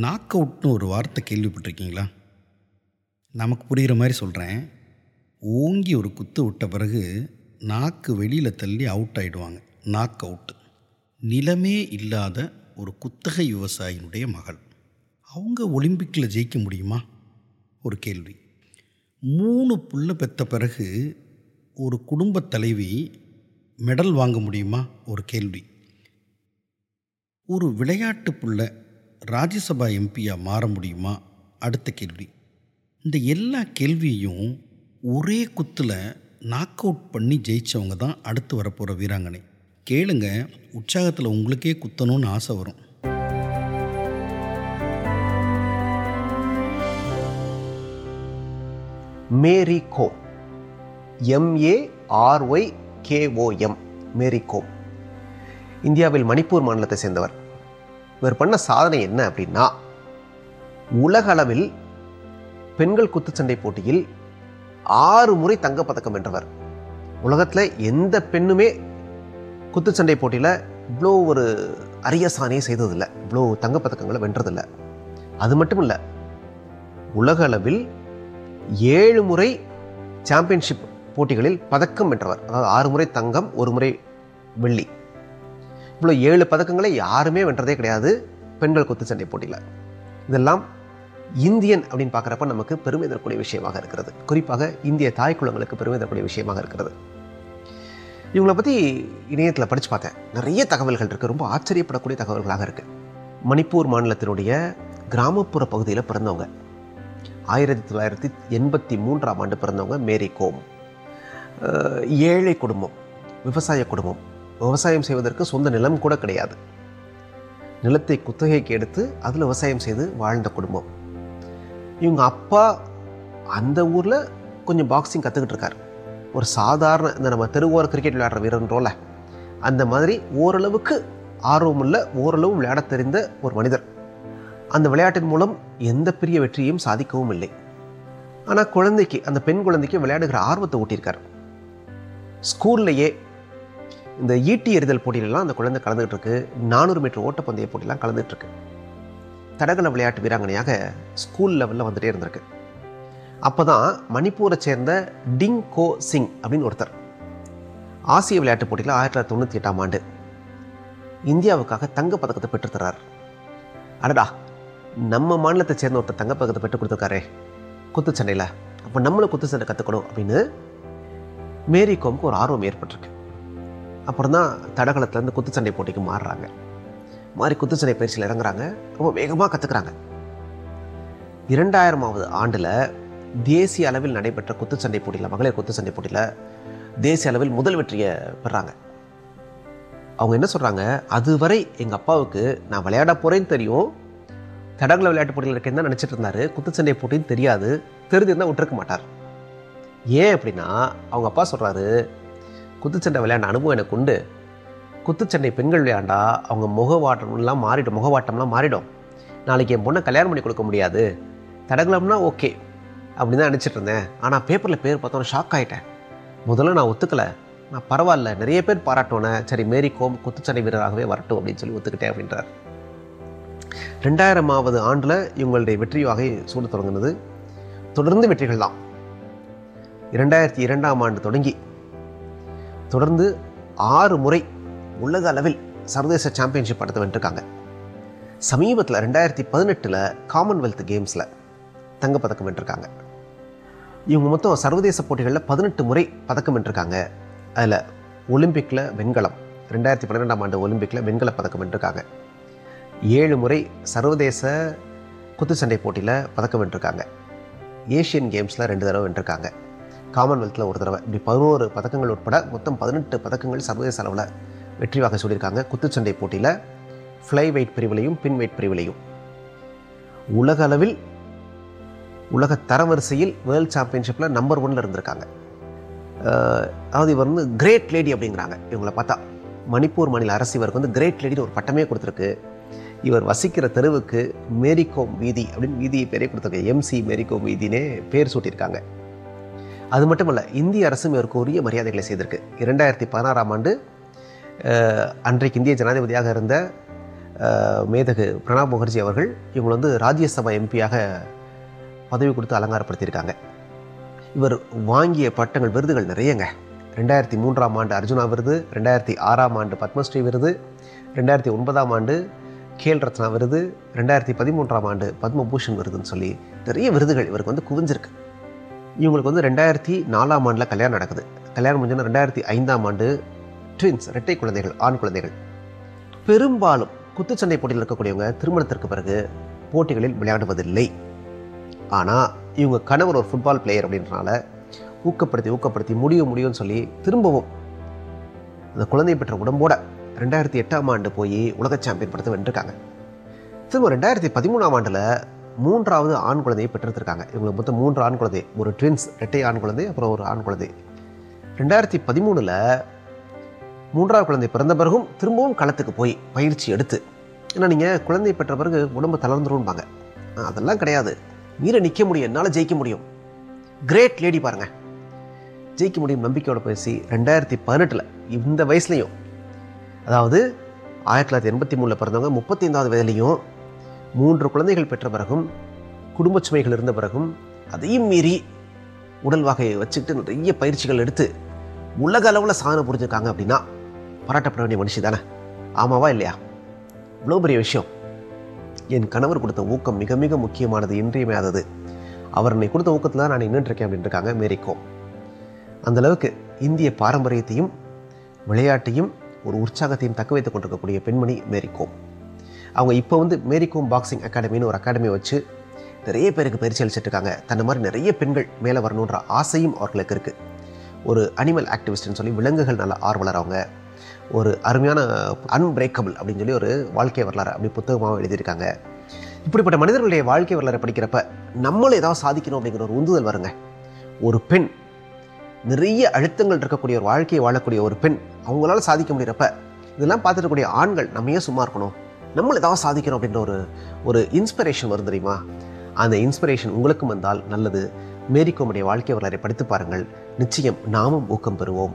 Knock அவுட்னு ஒரு வார்த்தை கேள்விப்பட்டிருக்கீங்களா? நமக்கு புரிகிற மாதிரி சொல்கிறேன் ஓங்கி ஒரு குத்து விட்ட பிறகு நாக்கு வெளியில் தள்ளி அவுட் ஆகிடுவாங்க நாக் அவுட் நிலமே இல்லாத ஒரு குத்தகை விவசாயினுடைய மகள். அவங்க ஒலிம்பிக்கில் ஜெயிக்க முடியுமா? ஒரு கேள்வி. மூணு புள்ள பெற்ற பிறகு ஒரு குடும்பத் தலைவி மெடல் வாங்க முடியுமா? ஒரு கேள்வி. ஒரு விளையாட்டு புள்ள ராஜ்யசபா எம்பியாக மாற முடியுமா? அடுத்த கேள்வி. இந்த எல்லா கேள்வியையும் ஒரே குத்தில் நாக் அவுட் பண்ணி ஜெயித்தவங்க தான் அடுத்து வரப்போகிற வீராங்கனை. கேளுங்க உற்சாகத்தில் உங்களுக்கே குத்தணும்னு ஆசை வரும். Mary Kom M A R Y K O M Mary Kom இந்தியாவில் மணிப்பூர் மாநிலத்தை சேர்ந்தவர் இவர் பண்ண சாதனை என்ன அப்படின்னா உலக அளவில் பெண்கள் குத்துச்சண்டை போட்டியில் ஆறு முறை தங்கப்பதக்கம் வென்றவர். உலகத்தில் எந்த பெண்ணுமே குத்துச்சண்டை போட்டியில் இவ்வளோ ஒரு அரிய சாதனையை செய்ததில்லை. இவ்வளோ தங்கப்பதக்கங்களை வென்றதில்லை. அது மட்டும் இல்லை உலக அளவில் ஏழு முறை சாம்பியன்ஷிப் போட்டிகளில் பதக்கம் வென்றவர். அதாவது ஆறு முறை தங்கம் ஒரு முறை வெள்ளி. இவ்வளோ ஏழு பதக்கங்களை யாருமே வென்றதே கிடையாது. பெண்கள் குத்துச்சண்டை போட்டியில். இதெல்லாம் இந்தியன் அப்படின்னு பார்க்குறப்ப நமக்கு பெருமை தரக்கூடிய விஷயமாக இருக்கிறது. குறிப்பாக இந்திய தாய் குலங்களுக்கு பெருமை தரக்கூடிய விஷயமாக இருக்கிறது. இவங்களை பற்றி இணையத்தில் படித்து பார்த்தேன். நிறைய தகவல்கள் இருக்குது ரொம்ப ஆச்சரியப்படக்கூடிய தகவல்களாக இருக்குது மணிப்பூர் மாநிலத்தினுடைய கிராமப்புற பகுதியில் பிறந்தவங்க. ஆயிரத்தி தொள்ளாயிரத்தி எண்பத்தி மூன்றாம் ஆண்டு பிறந்தவங்க மேரி கோம். ஏழை குடும்பம் விவசாய குடும்பம். விவசாயம் செய்வதற்கு சொந்த நிலம் கூட கிடையாது. நிலத்தை குத்தகைக்கு எடுத்து அதில் விவசாயம் செய்து வாழ்ந்த குடும்பம். இவங்க அப்பா அந்த ஊரில் கொஞ்சம் பாக்ஸிங் கற்றுக்கிட்டு இருக்கார். ஒரு சாதாரண இந்த நம்ம தெருவோர கிரிக்கெட் விளையாடுற வீரன்றோல அந்த மாதிரி ஓரளவுக்கு ஆர்வமுள்ள ஓரளவு விளையாடத் தெரிந்த ஒரு மனிதர். அந்த விளையாட்டின் மூலம் எந்த பெரிய வெற்றியையும் சாதிக்கவும் இல்லை. ஆனால் குழந்தைக்கு அந்த பெண் குழந்தைக்கு விளையாடுகிற ஆர்வத்தை ஊட்டியிருக்கார். ஸ்கூல்லையே இந்த ஈட்டி எறிதல் போட்டியிலலாம் அந்த குழந்தை கலந்துகிட்டு இருக்கு நானூறு மீட்டர் ஓட்டப்பந்தய போட்டிலாம் கலந்துகிட்டு இருக்கு தடகள விளையாட்டு வீராங்கனையாக ஸ்கூல் லெவலில் வந்துட்டே இருந்திருக்கு. அப்போ தான் மணிப்பூரை சேர்ந்த டிங் கோ சிங் அப்படின்னு ஒருத்தர். ஆசிய விளையாட்டு போட்டியில் ஆயிரத்தி தொள்ளாயிரத்தி தொண்ணூற்றி எட்டாம் ஆண்டு இந்தியாவுக்காக தங்கப் பதக்கத்தை பெற்றுத்தரார் அடடா நம்ம மாநிலத்தை சேர்ந்த ஒருத்தர் தங்கப்பதக்கத்தை பெற்றுக் கொடுத்துருக்காரே. குத்துச்சண்டையில். அப்போ நம்மளும் குத்துச்சண்டை கற்றுக்கணும் அப்படின்னு மேரி கோமுக்கு ஒரு ஆர்வம் ஏற்பட்டிருக்கு. அப்புறம் தான் தடகளத்துலேருந்து குத்துச்சண்டை போட்டிக்கு மாறுறாங்க. மாறி குத்துச்சண்டை பயிற்சியில் இறங்குறாங்க. ரொம்ப வேகமாக கற்றுக்குறாங்க இரண்டாயிரமாவது ஆண்டில் தேசிய அளவில் நடைபெற்ற குத்துச்சண்டை போட்டியில் மகளிர் குத்துச்சண்டை போட்டியில் தேசிய அளவில் முதல் வெற்றியை பெறாங்க. அவங்க என்ன சொல்கிறாங்க அதுவரை எங்கள் அப்பாவுக்கு நான் விளையாட போகிறேன்னு தெரியும். தடகள விளையாட்டு போட்டியில் இருக்கேன்னு தான் நினச்சிட்டு இருந்தார்? குத்துச்சண்டை போட்டின்னு தெரியாது. தெரிஞ்சிருந்தால் விட்டுருக்க மாட்டார். ஏன் அப்படின்னா அவங்க அப்பா சொல்கிறாரு குத்துச்சண்டை விளையாண்ட அனுபவம் எனக்கு உண்டு. குத்துச்சண்டை பெண்கள் விளையாண்டா அவங்க முகவாட்டம்லாம் மாறிடும் முகவாட்டம்லாம் மாறிடும். நாளைக்கு என் பொண்ணை கல்யாணம் பண்ணி கொடுக்க முடியாது. தடகளம்னா ஓகே அப்படின்னு தான் நினச்சிட்டு இருந்தேன். ஆனால் பேப்பரில் பேர் பார்த்தோன்னே ஷாக் ஆகிட்டேன் முதல்ல நான் ஒத்துக்கலை. நான் பரவாயில்ல நிறைய பேர் பாராட்டோன்னே. சரி மேரி கோம் குத்துச்சண்டை வீரராகவே வரட்டும் அப்படின்னு சொல்லி ஒத்துக்கிட்டேன் அப்படின்றார். ரெண்டாயிரமாவது ஆண்டில் இவங்களுடைய வெற்றி வகை சூடு தொடங்கினது. தொடர்ந்து வெற்றிகள் தான். இரண்டாயிரத்தி இரண்டாம் ஆண்டு தொடங்கி தொடர்ந்து ஆறு முறை உலக அளவில் சர்வதேச சாம்பியன்ஷிப் பட்டத்தை வென்றிருக்காங்க சமீபத்தில் ரெண்டாயிரத்தி பதினெட்டில் காமன்வெல்த் கேம்ஸில் தங்கப்பதக்கம் வென்றிருக்காங்க. இவங்க மொத்தம் சர்வதேச போட்டிகளில் பதினெட்டு முறை பதக்கம் வென்றிருக்காங்க. அதில் ஒலிம்பிக்கில் வெண்கலம் ரெண்டாயிரத்தி பன்னிரெண்டாம் ஆண்டு ஒலிம்பிக்கில் வெண்கல பதக்கம் வென்றிருக்காங்க. ஏழு முறை சர்வதேச குத்துச்சண்டை போட்டியில் பதக்கம் வென்றிருக்காங்க. ஏஷியன் கேம்ஸில் ரெண்டு தடவை வென்றிருக்காங்க. காமன்வெல்த்தில் ஒரு தடவை. இப்படி பதினோரு பதக்கங்கள் உட்பட மொத்தம் பதினெட்டு பதக்கங்கள் சர்வதேச அளவில் வெற்றி வாக சொல்லியிருக்காங்க. குத்துச்சண்டை போட்டியில் ஃப்ளை வெயிட் பிரிவிலையும் பின் வெயிட் பிரிவிலையும். உலக அளவில் உலக தரவரிசையில் வேர்ல்ட் சாம்பியன்ஷிப்பில் நம்பர் ஒன்ல இருந்திருக்காங்க. அதாவது இவர் வந்து கிரேட் லேடி அப்படிங்கிறாங்க. இவங்களை பார்த்தா மணிப்பூர் மாநில அரசு இவருக்கு வந்து கிரேட் லேடின்னு ஒரு பட்டமே கொடுத்துருக்கு. இவர் வசிக்கிற தெருவுக்கு மேரிகோம் வீதி அப்படின்னு வீதியை பேரே கொடுத்துருக்கு. எம்சி மேரிகோம் வீதினே பேர் சூட்டியிருக்காங்க. அது மட்டுமல்ல இந்திய அரசும் இவருக்கு உரிய மரியாதைகளை செய்திருக்கு. இரண்டாயிரத்தி பதினாறாம் ஆண்டு அன்றைக்கு இந்திய ஜனாதிபதியாக இருந்த மேதகு பிரணாப் முகர்ஜி அவர்கள் இவங்களை வந்து ராஜ்யசபா எம்பியாக பதவி கொடுத்து அலங்காரப்படுத்தியிருக்காங்க. இவர் வாங்கிய பட்டங்கள் விருதுகள் நிறையங்க. ரெண்டாயிரத்தி மூன்றாம் ஆண்டு அர்ஜுனா விருது ரெண்டாயிரத்தி ஆறாம் ஆண்டு பத்மஸ்ரீ விருது ரெண்டாயிரத்தி ஒன்பதாம் ஆண்டு கேல் ரத்னா விருது ரெண்டாயிரத்தி பதிமூன்றாம் ஆண்டு பத்மபூஷன் விருதுன்னு சொல்லி நிறைய விருதுகள் இவருக்கு வந்து குவிஞ்சிருக்கு. இவங்களுக்கு வந்து ரெண்டாயிரத்தி நாலாம் ஆண்டில் கல்யாணம் நடக்குது. கல்யாணம் முடிஞ்சோன்னா ரெண்டாயிரத்தி ஐந்தாம் ஆண்டு ட்வின்ஸ் இரட்டை குழந்தைகள் ஆண் குழந்தைகள். பெரும்பாலும் குத்துச்சண்டை போட்டியில் இருக்கக்கூடியவங்க திருமணத்திற்கு பிறகு போட்டிகளில் விளையாடுவதில்லை. ஆனால் இவங்க கணவர் ஒரு ஃபுட்பால் பிளேயர் அப்படின்றனால ஊக்கப்படுத்தி ஊக்கப்படுத்தி முடியும் முடியும்னு சொல்லி திரும்பவும் அந்த குழந்தை பெற்ற உடம்போட ரெண்டாயிரத்தி எட்டாம் ஆண்டு போய் உலக சாம்பியன் படத்தை வென்றிருக்காங்க. திரும்ப ரெண்டாயிரத்தி பதிமூணாம் ஆண்டில் மூன்றாவது ஆண் குழந்தையை பெற்றெடுத்திருக்காங்க இவங்களுக்கு மொத்தம் மூன்று ஆண் குழந்தை ஒரு ட்வின்ஸ் ரெட்டை ஆண் குழந்தை அப்புறம் ஒரு ஆண் குழந்தை. ரெண்டாயிரத்தி பதிமூணில் மூன்றாவது குழந்தை பிறந்த பிறகும் திரும்பவும் களத்துக்கு போய் பயிற்சி எடுத்து ஏன்னா நீங்கள் குழந்தை பெற்ற பிறகு உடம்பு தளர்ந்துரும்பாங்க. அதெல்லாம் கிடையாது. மீற நிற்க முடியும் என்னால் ஜெயிக்க முடியும். கிரேட் லேடி பாருங்க. ஜெயிக்க முடியும் நம்பிக்கையோட பேசி ரெண்டாயிரத்தி பதினெட்டில் இந்த வயசுலையும் அதாவது ஆயிரத்தி தொள்ளாயிரத்தி எண்பத்தி மூணில் பிறந்தவங்க முப்பத்தைந்தாவது வயதுலேயும் மூன்று குழந்தைகள் பெற்ற பிறகும் குடும்ப சுமைகள் இருந்த பிறகும் அதையும் மீறி உடல் வகையை வச்சுக்கிட்டு நிறைய பயிற்சிகள் எடுத்து உலக அளவில் சாதனை புரிஞ்சிருக்காங்க அப்படின்னா பாராட்டப்பட வேண்டிய மனுஷி தானே? ஆமாவா இல்லையா? இவ்வளோ பெரிய விஷயம். என் கணவர் கொடுத்த ஊக்கம் மிக மிக முக்கியமானது இன்றியமையாதது. அவர் என்னை கொடுத்த ஊக்கத்தில் தான் நான் நின்றுட்டு இருக்கேன் அப்படின்னு இருக்காங்க அந்த அளவுக்கு இந்திய பாரம்பரியத்தையும் விளையாட்டையும் ஒரு உற்சாகத்தையும் தக்க வைத்துக் கொண்டிருக்கக்கூடிய பெண்மணி மேரிகோம் அவங்க இப்போ வந்து மேரிகோம் பாக்ஸிங் அகாடமின்னு ஒரு அகாடமி வச்சு நிறைய பேருக்கு பயிற்சி அளிச்சிட்ருக்காங்க. தன்னை மாதிரி நிறைய பெண்கள் மேலே வரணுன்ற ஆசையும் அவர்களுக்கு இருக்குது ஒரு அனிமல் ஆக்டிவிஸ்ட்னு சொல்லி விலங்குகள் நல்ல ஆர்வலர் அவங்க. ஒரு அருமையான அன்பிரேக்கபிள் அப்படின்னு சொல்லி ஒரு வாழ்க்கை வரலாறு அப்படி புத்தகமாக எழுதியிருக்காங்க. இப்படிப்பட்ட மனிதர்களுடைய வாழ்க்கை வரலாறு படிக்கிறப்ப நம்மளும் ஏதாவது சாதிக்கணும் அப்படிங்கிற ஒரு உந்துதல் வருங்க. ஒரு பெண் நிறைய அழுத்தங்கள் இருக்கக்கூடிய ஒரு வாழ்க்கையை வாழக்கூடிய ஒரு பெண் அவங்களால சாதிக்க முடியிறப்ப இதெல்லாம் பார்த்துருக்கக்கூடிய ஆண்கள் நம்ம ஏன் சும்மா இருக்கணும்? நம்மளும் ஏதாவது சாதிக்கணும் அப்படின்ற ஒரு ஒரு இன்ஸ்பிரேஷன் வரும் தெரியுமா? அந்த இன்ஸ்பிரேஷன் உங்களுக்கும் வந்தால் நல்லது. மேரிக்கோமுடைய வாழ்க்கை வரலாறை படித்து பாருங்கள். நிச்சயம் நாமும் ஊக்கம் பெறுவோம்.